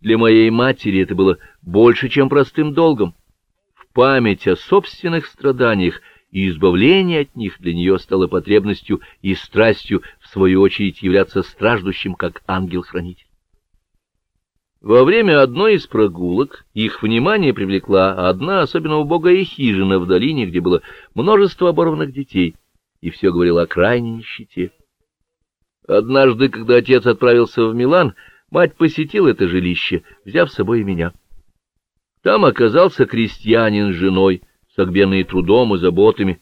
для моей матери это было больше, чем простым долгом. В память о собственных страданиях и избавление от них для нее стало потребностью и страстью, в свою очередь, являться страждущим, как ангел-хранитель. Во время одной из прогулок их внимание привлекла одна особенно убогая хижина в долине, где было множество оборванных детей, и все говорило о крайней нищете. Однажды, когда отец отправился в Милан, мать посетила это жилище, взяв с собой и меня. Там оказался крестьянин с женой, согбенные трудом и заботами.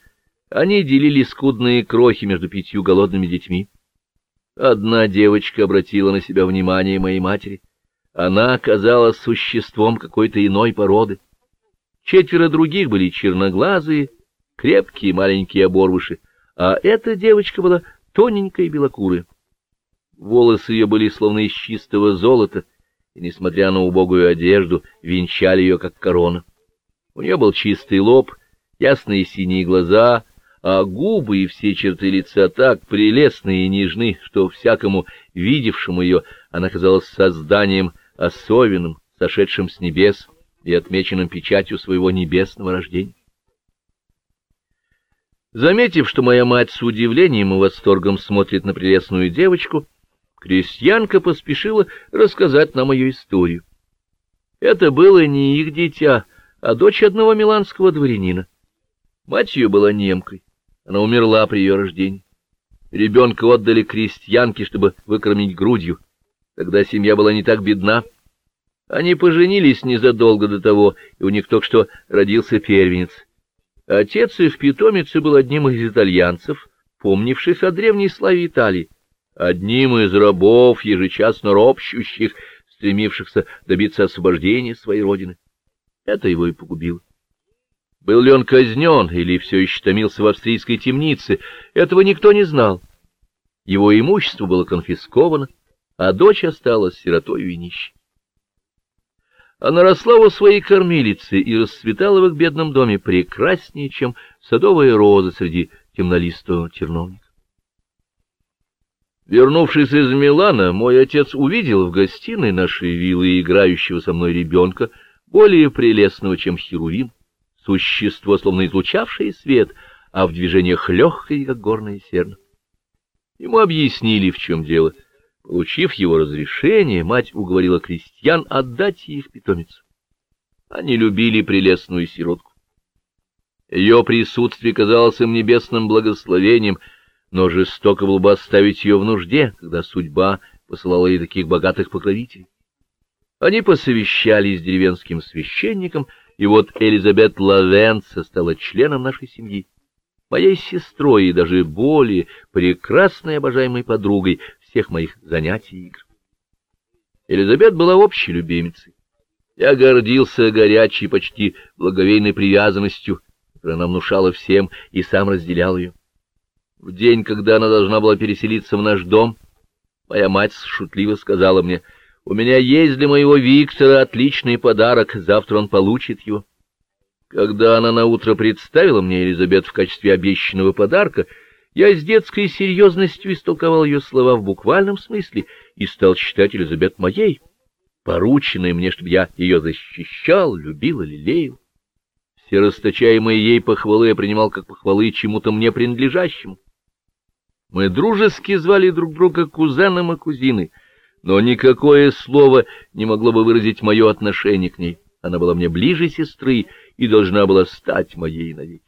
Они делили скудные крохи между пятью голодными детьми. Одна девочка обратила на себя внимание моей матери. Она оказалась существом какой-то иной породы. Четверо других были черноглазые, крепкие маленькие оборвыши, а эта девочка была тоненькая и белокурая. Волосы ее были словно из чистого золота, и, несмотря на убогую одежду, венчали ее как корона. У нее был чистый лоб, ясные синие глаза, а губы и все черты лица так прелестны и нежны, что всякому видевшему ее она казалась созданием особенным, сошедшим с небес и отмеченным печатью своего небесного рождения. Заметив, что моя мать с удивлением и восторгом смотрит на прелестную девочку, крестьянка поспешила рассказать нам ее историю. Это было не их дитя, а дочь одного миланского дворянина. Мать ее была немкой, она умерла при ее рождении. Ребенка отдали крестьянке, чтобы выкормить грудью. Тогда семья была не так бедна. Они поженились незадолго до того, и у них только что родился первенец. Отец их питомицы был одним из итальянцев, помнивших о древней славе Италии, одним из рабов, ежечасно ропщущих, стремившихся добиться освобождения своей родины. Это его и погубило. Был ли он казнен или все еще томился в австрийской темнице, этого никто не знал. Его имущество было конфисковано, а дочь осталась сиротой и нищей. Она росла у своей кормилицы и расцветала в их бедном доме прекраснее, чем садовая роза среди темнолистого терновника. Вернувшись из Милана, мой отец увидел в гостиной нашей виллы играющего со мной ребенка, более прелестного, чем Херувим, существо, словно излучавшее свет, а в движениях легкое, как горное серно. Ему объяснили, в чем дело. Получив его разрешение, мать уговорила крестьян отдать их питомицу. Они любили прелестную сиротку. Ее присутствие казалось им небесным благословением, но жестоко было бы оставить ее в нужде, когда судьба посылала ей таких богатых покровителей. Они посовещались с деревенским священником, и вот Элизабет Лавенца стала членом нашей семьи, моей сестрой и даже более прекрасной обожаемой подругой всех моих занятий и игр. Элизабет была общей любимицей. Я гордился горячей, почти благовейной привязанностью, которая она внушала всем, и сам разделял ее. В день, когда она должна была переселиться в наш дом, моя мать шутливо сказала мне — у меня есть для моего Виктора отличный подарок, завтра он получит его. Когда она наутро представила мне Елизабет в качестве обещанного подарка, я с детской серьезностью истолковал ее слова в буквальном смысле и стал считать Елизабет моей, порученной мне, чтобы я ее защищал, любил и лелеял. Все расточаемые ей похвалы я принимал как похвалы чему-то мне принадлежащему. Мы дружески звали друг друга кузеном и кузиной — но никакое слово не могло бы выразить мое отношение к ней. Она была мне ближе сестры и должна была стать моей навеки.